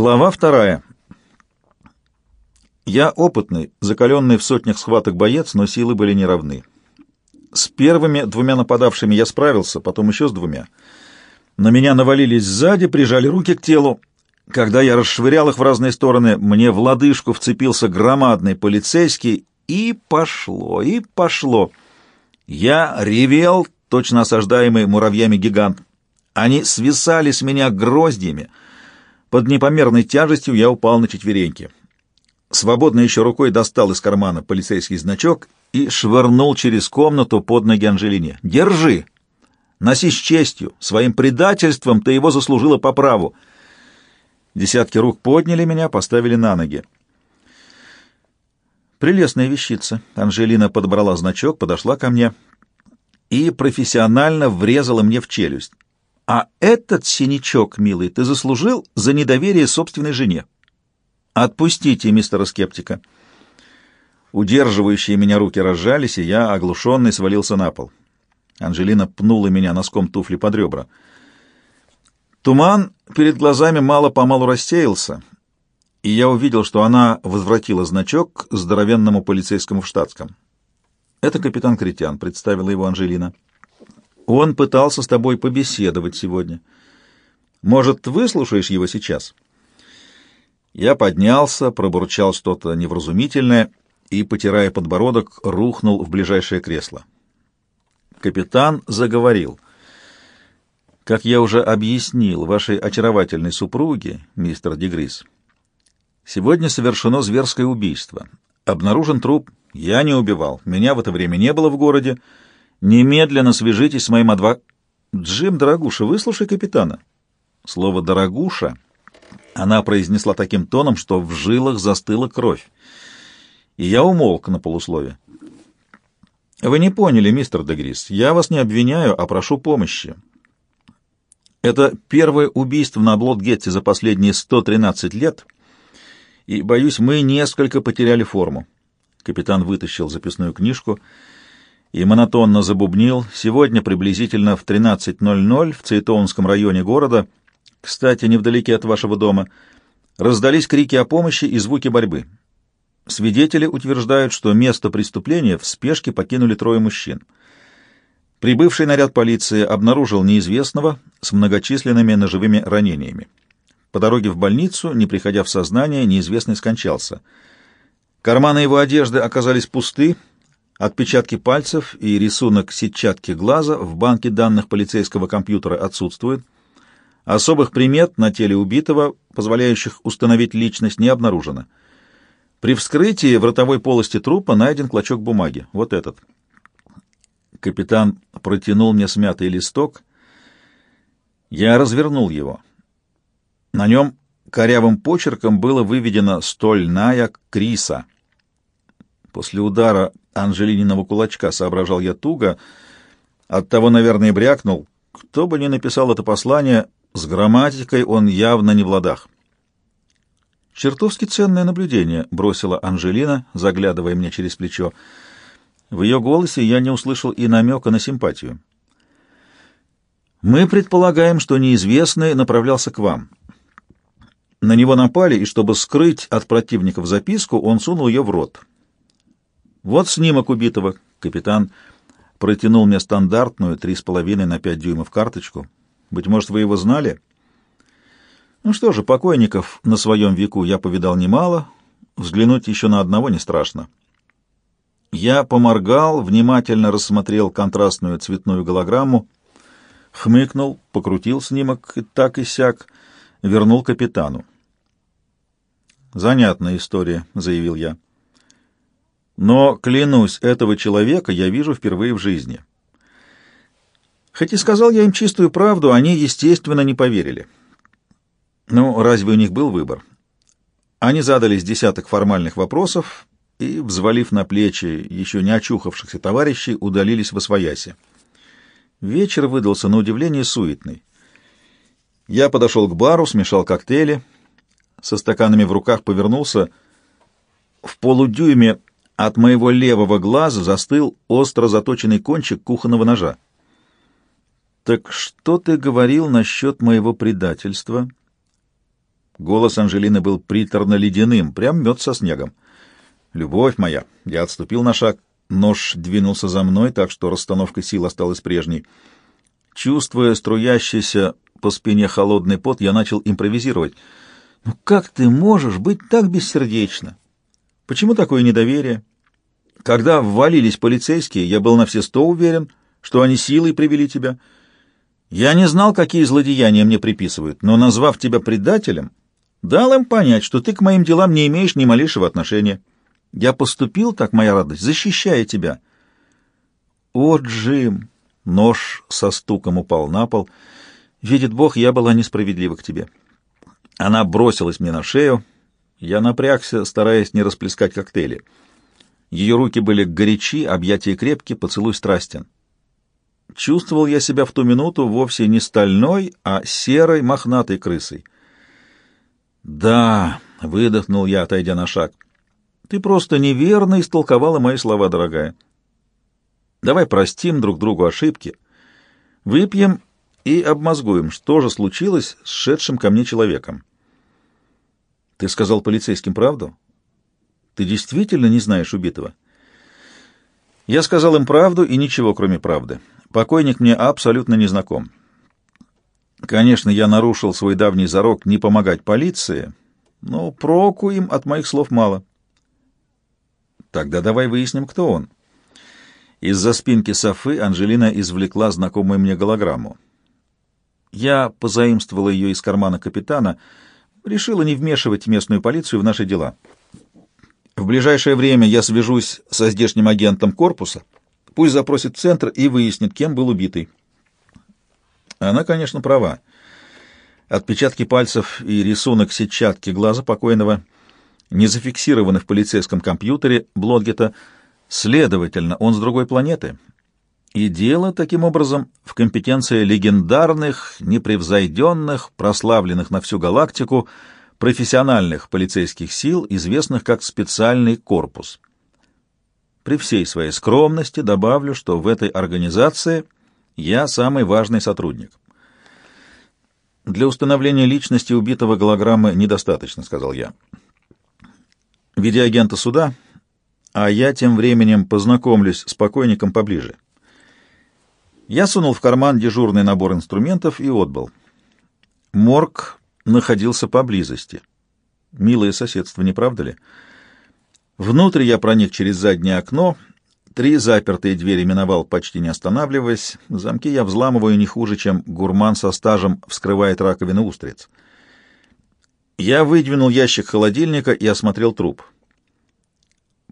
Глава вторая. Я опытный, закаленный в сотнях схваток боец, но силы были неравны. С первыми двумя нападавшими я справился, потом еще с двумя. На меня навалились сзади, прижали руки к телу. Когда я расшвырял их в разные стороны, мне в лодыжку вцепился громадный полицейский, и пошло, и пошло. Я ревел, точно осаждаемый муравьями гигант. Они свисали с меня гроздьями. Под непомерной тяжестью я упал на четвереньки. Свободной еще рукой достал из кармана полицейский значок и швырнул через комнату под ноги Анжелине. «Держи! Носи с честью! Своим предательством ты его заслужила по праву!» Десятки рук подняли меня, поставили на ноги. Прелестная вещица. Анжелина подобрала значок, подошла ко мне и профессионально врезала мне в челюсть. А этот синячок, милый, ты заслужил за недоверие собственной жене. Отпустите мистера скептика. Удерживающие меня руки разжались, и я, оглушенный, свалился на пол. Анжелина пнула меня носком туфли под ребра. Туман перед глазами мало-помалу рассеялся, и я увидел, что она возвратила значок здоровенному полицейскому в штатском. «Это капитан Кретян», — представила его Анжелина. Он пытался с тобой побеседовать сегодня. Может, выслушаешь его сейчас?» Я поднялся, пробурчал что-то невразумительное и, потирая подбородок, рухнул в ближайшее кресло. Капитан заговорил. «Как я уже объяснил вашей очаровательной супруге, мистер Дегрис, сегодня совершено зверское убийство. Обнаружен труп. Я не убивал. Меня в это время не было в городе. Немедленно свяжитесь с моим адвокатом. Джим, дорогуша, выслушай капитана. Слово «дорогуша» она произнесла таким тоном, что в жилах застыла кровь. И я умолк на полуслове. Вы не поняли, мистер Дегрис. Я вас не обвиняю, а прошу помощи. Это первое убийство на Блотгетте за последние 113 лет, и, боюсь, мы несколько потеряли форму. Капитан вытащил записную книжку — и монотонно забубнил. Сегодня приблизительно в 13.00 в Цейтонском районе города, кстати, невдалеке от вашего дома, раздались крики о помощи и звуки борьбы. Свидетели утверждают, что место преступления в спешке покинули трое мужчин. Прибывший наряд полиции обнаружил неизвестного с многочисленными ножевыми ранениями. По дороге в больницу, не приходя в сознание, неизвестный скончался. Карманы его одежды оказались пусты, Отпечатки пальцев и рисунок сетчатки глаза в банке данных полицейского компьютера отсутствуют. Особых примет на теле убитого, позволяющих установить личность, не обнаружено. При вскрытии в ротовой полости трупа найден клочок бумаги. Вот этот. Капитан протянул мне смятый листок. Я развернул его. На нем корявым почерком было выведено «Стольная Криса». После удара Анжелининого кулачка, соображал я туго, оттого, наверное, брякнул. Кто бы ни написал это послание, с грамматикой он явно не в ладах. «Чертовски ценное наблюдение», — бросила Анжелина, заглядывая мне через плечо. В ее голосе я не услышал и намека на симпатию. «Мы предполагаем, что неизвестный направлялся к вам. На него напали, и чтобы скрыть от противников записку, он сунул ее в рот. Вот снимок убитого. Капитан протянул мне стандартную три с половиной на пять дюймов карточку. Быть может, вы его знали? Ну что же, покойников на своем веку я повидал немало. Взглянуть еще на одного не страшно. Я поморгал, внимательно рассмотрел контрастную цветную голограмму, хмыкнул, покрутил снимок и так и сяк, вернул капитану. «Занятная история», — заявил я. Но, клянусь, этого человека я вижу впервые в жизни. Хоть и сказал я им чистую правду, они, естественно, не поверили. Ну, разве у них был выбор? Они задались десяток формальных вопросов и, взвалив на плечи еще не очухавшихся товарищей, удалились в освояси. Вечер выдался на удивление суетный. Я подошел к бару, смешал коктейли, со стаканами в руках повернулся. В полудюйме от моего левого глаза застыл остро заточенный кончик кухонного ножа. «Так что ты говорил насчет моего предательства?» Голос Анжелины был приторно-ледяным, прям мед со снегом. «Любовь моя!» Я отступил на шаг. Нож двинулся за мной, так что расстановка сил осталась прежней. Чувствуя струящийся по спине холодный пот, я начал импровизировать. «Ну как ты можешь быть так бессердечна? Почему такое недоверие? Когда ввалились полицейские, я был на все сто уверен, что они силой привели тебя. Я не знал, какие злодеяния мне приписывают, но, назвав тебя предателем, дал им понять, что ты к моим делам не имеешь ни малейшего отношения. Я поступил, так моя радость, защищая тебя». «О, Джим!» Нож со стуком упал на пол. «Видит Бог, я была несправедлива к тебе». Она бросилась мне на шею. Я напрягся, стараясь не расплескать коктейли. Ее руки были горячи, объятия крепки, поцелуй страстен. Чувствовал я себя в ту минуту вовсе не стальной, а серой мохнатой крысой. «Да», — выдохнул я, отойдя на шаг, — «ты просто неверно истолковала мои слова, дорогая». Давай простим друг другу ошибки, выпьем и обмозгуем, что же случилось с шедшим ко мне человеком. Ты сказал полицейским правду? Ты действительно не знаешь убитого? Я сказал им правду и ничего, кроме правды. Покойник мне абсолютно не знаком. Конечно, я нарушил свой давний зарок не помогать полиции, но проку им от моих слов мало. Тогда давай выясним, кто он. Из-за спинки Софы Анжелина извлекла знакомую мне голограмму. Я позаимствовала ее из кармана капитана, решила не вмешивать местную полицию в наши дела. В ближайшее время я свяжусь со здешним агентом корпуса, пусть запросит центр и выяснит, кем был убитый. Она, конечно, права. Отпечатки пальцев и рисунок сетчатки глаза покойного не зафиксированы в полицейском компьютере Блодгета, Следовательно, он с другой планеты. И дело, таким образом, в компетенции легендарных, непревзойденных, прославленных на всю галактику, профессиональных полицейских сил, известных как специальный корпус. При всей своей скромности добавлю, что в этой организации я самый важный сотрудник. Для установления личности убитого голограммы недостаточно, сказал я. Ведя агента суда, а я тем временем познакомлюсь с покойником поближе. Я сунул в карман дежурный набор инструментов и отбыл. Морг находился поблизости. Милое соседство, не правда ли? Внутрь я проник через заднее окно, три запертые двери миновал, почти не останавливаясь. Замки я взламываю не хуже, чем гурман со стажем вскрывает раковины устриц. Я выдвинул ящик холодильника и осмотрел труп.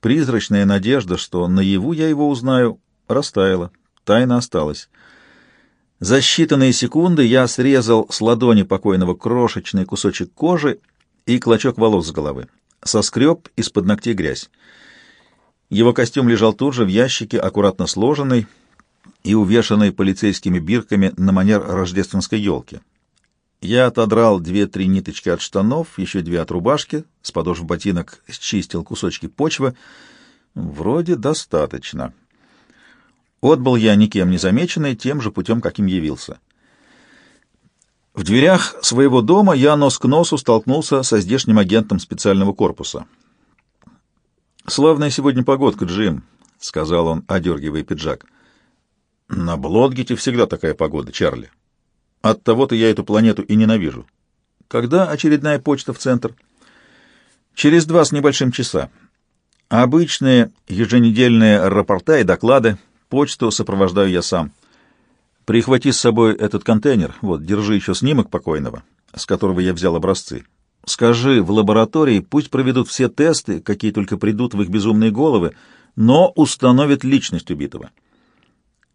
Призрачная надежда, что наяву я его узнаю, растаяла. Тайна осталась. За считанные секунды я срезал с ладони покойного крошечный кусочек кожи и клочок волос с головы. Соскреб из-под ногтей грязь. Его костюм лежал тут же в ящике, аккуратно сложенный и увешанный полицейскими бирками на манер рождественской елки. Я отодрал две-три ниточки от штанов, еще две от рубашки, с подошв ботинок счистил кусочки почвы. Вроде достаточно. Отбыл я никем не замеченный, тем же путем, каким явился. В дверях своего дома я нос к носу столкнулся со здешним агентом специального корпуса. «Славная сегодня погодка, Джим», — сказал он, одергивая пиджак. «На Блодгете всегда такая погода, Чарли», от того-то я эту планету и ненавижу. Когда очередная почта в центр? Через два с небольшим часа. Обычные еженедельные рапорта и доклады. Почту сопровождаю я сам. Прихвати с собой этот контейнер. Вот, держи еще снимок покойного, с которого я взял образцы. Скажи в лаборатории, пусть проведут все тесты, какие только придут в их безумные головы, но установят личность убитого.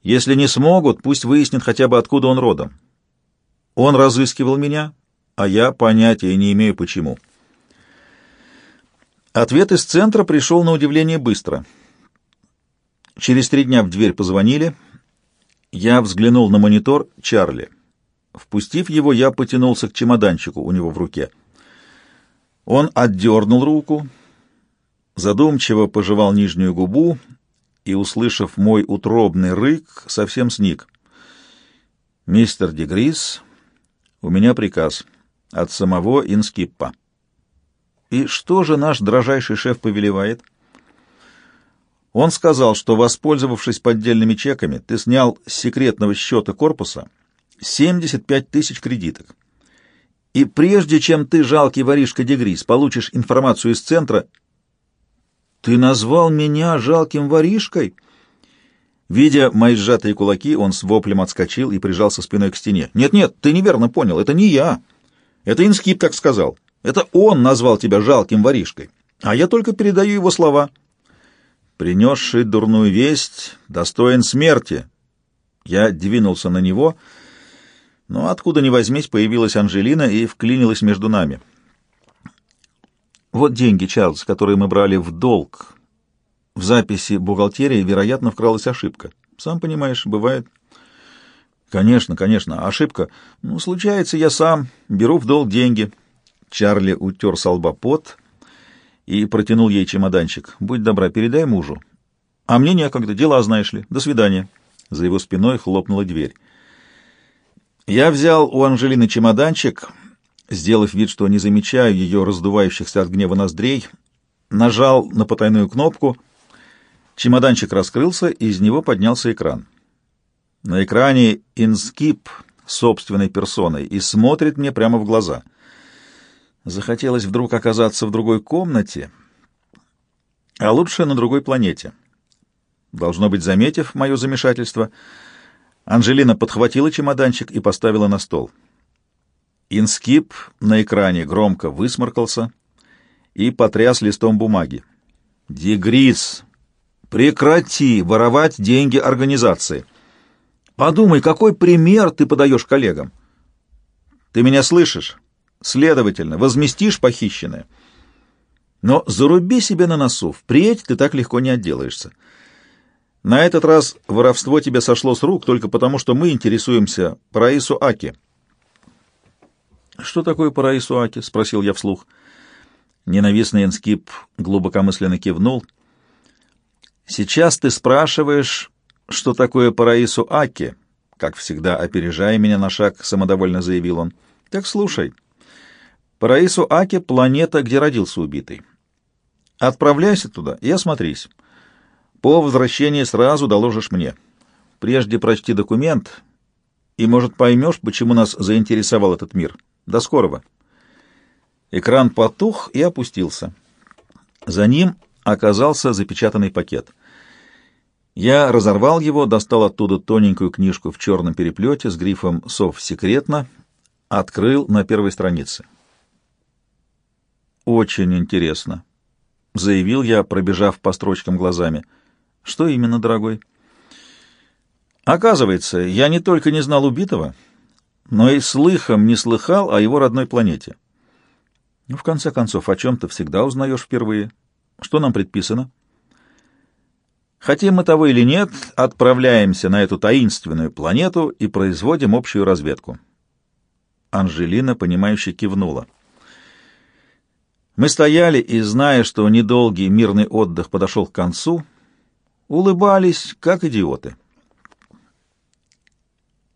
Если не смогут, пусть выяснят хотя бы, откуда он родом. Он разыскивал меня, а я понятия не имею почему. Ответ из центра пришел на удивление быстро. Через три дня в дверь позвонили. Я взглянул на монитор Чарли. Впустив его, я потянулся к чемоданчику у него в руке. Он отдернул руку, задумчиво пожевал нижнюю губу и, услышав мой утробный рык, совсем сник. «Мистер Дегрис, у меня приказ. от самого Инскиппа. И что же наш дрожайший шеф повелевает? Он сказал, что, воспользовавшись поддельными чеками, ты снял с секретного счета корпуса 75 тысяч кредиток. И прежде чем ты, жалкий воришка Дегрис, получишь информацию из центра... Ты назвал меня жалким воришкой? Видя мои сжатые кулаки, он с воплем отскочил и прижался спиной к стене. «Нет-нет, ты неверно понял, это не я. Это Инскип так сказал. Это он назвал тебя жалким воришкой, а я только передаю его слова. Принесший дурную весть достоин смерти». Я двинулся на него, но откуда ни возьмись появилась Анжелина и вклинилась между нами. «Вот деньги, Чарльз, которые мы брали в долг в записи бухгалтерии, вероятно, вкралась ошибка. Сам понимаешь, бывает. Конечно, конечно, ошибка. Ну, случается, я сам беру в долг деньги. Чарли утер с пот и протянул ей чемоданчик. Будь добра, передай мужу. А мне некогда, дела, знаешь ли. До свидания. За его спиной хлопнула дверь. Я взял у Анжелины чемоданчик, сделав вид, что не замечаю ее раздувающихся от гнева ноздрей, нажал на потайную кнопку — Чемоданчик раскрылся, и из него поднялся экран. На экране инскип собственной персоной и смотрит мне прямо в глаза. Захотелось вдруг оказаться в другой комнате, а лучше на другой планете. Должно быть, заметив мое замешательство, Анжелина подхватила чемоданчик и поставила на стол. Инскип на экране громко высморкался и потряс листом бумаги. «Дигрис!» Прекрати воровать деньги организации. Подумай, какой пример ты подаешь коллегам. Ты меня слышишь? Следовательно, возместишь похищенное. Но заруби себе на носу, впредь ты так легко не отделаешься. На этот раз воровство тебе сошло с рук только потому, что мы интересуемся Параису Аки. «Что такое Параису Аки?» — спросил я вслух. Ненавистный Энскип глубокомысленно кивнул — Сейчас ты спрашиваешь, что такое Параису Аки, как всегда, опережая меня на шаг, самодовольно заявил он. Так слушай. Параису Аки — планета, где родился убитый. Отправляйся туда и осмотрись. По возвращении сразу доложишь мне. Прежде прочти документ, и, может, поймешь, почему нас заинтересовал этот мир. До скорого. Экран потух и опустился. За ним оказался запечатанный пакет. Я разорвал его, достал оттуда тоненькую книжку в черном переплете с грифом «Сов секретно», открыл на первой странице. «Очень интересно», — заявил я, пробежав по строчкам глазами. «Что именно, дорогой?» «Оказывается, я не только не знал убитого, но и слыхом не слыхал о его родной планете. Ну, в конце концов, о чем-то всегда узнаешь впервые». Что нам предписано? Хотим мы того или нет, отправляемся на эту таинственную планету и производим общую разведку. Анжелина, понимающе кивнула. Мы стояли и, зная, что недолгий мирный отдых подошел к концу, улыбались, как идиоты.